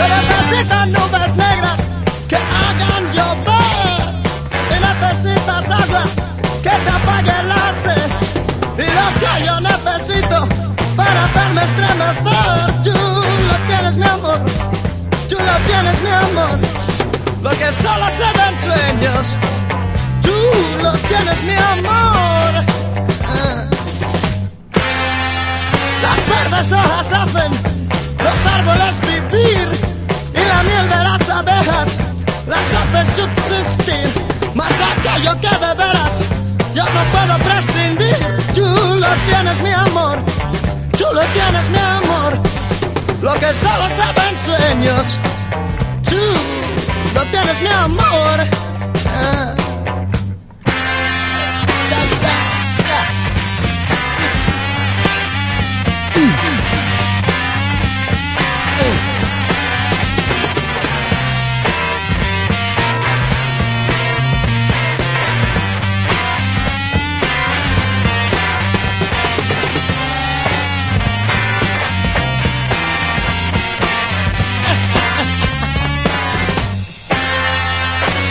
Se necesitan nubes negras que hagan llover. Y necesitas agua que te apague el haces. Y lo que yo necesito para hacerme estremecer. Tú lo tienes, mi amor. Tú lo tienes, mi amor. Lo que solo se dan sueños. Tú lo tienes, mi amor. Ah. Las verdes hojas hacen subsistir. Más de aquello que de veras yo no puedo prescindir. Tú lo tienes, mi amor. Tú lo tienes, mi amor. Lo que solo se en sueños. Tú lo tienes, mi amor.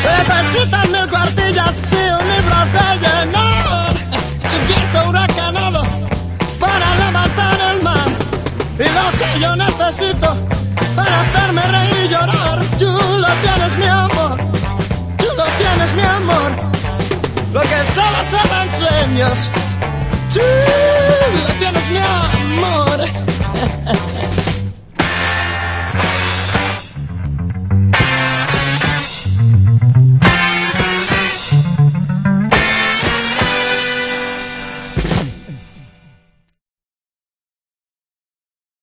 Necesitan mil cuartillas y libros de llenar. Y viento huracanado para levantar el mar. Y lo que yo necesito para hacerme reír y llorar. Tú lo tienes, mi amor. Tú lo tienes, mi amor. Lo que solo se dan sueños. Tú lo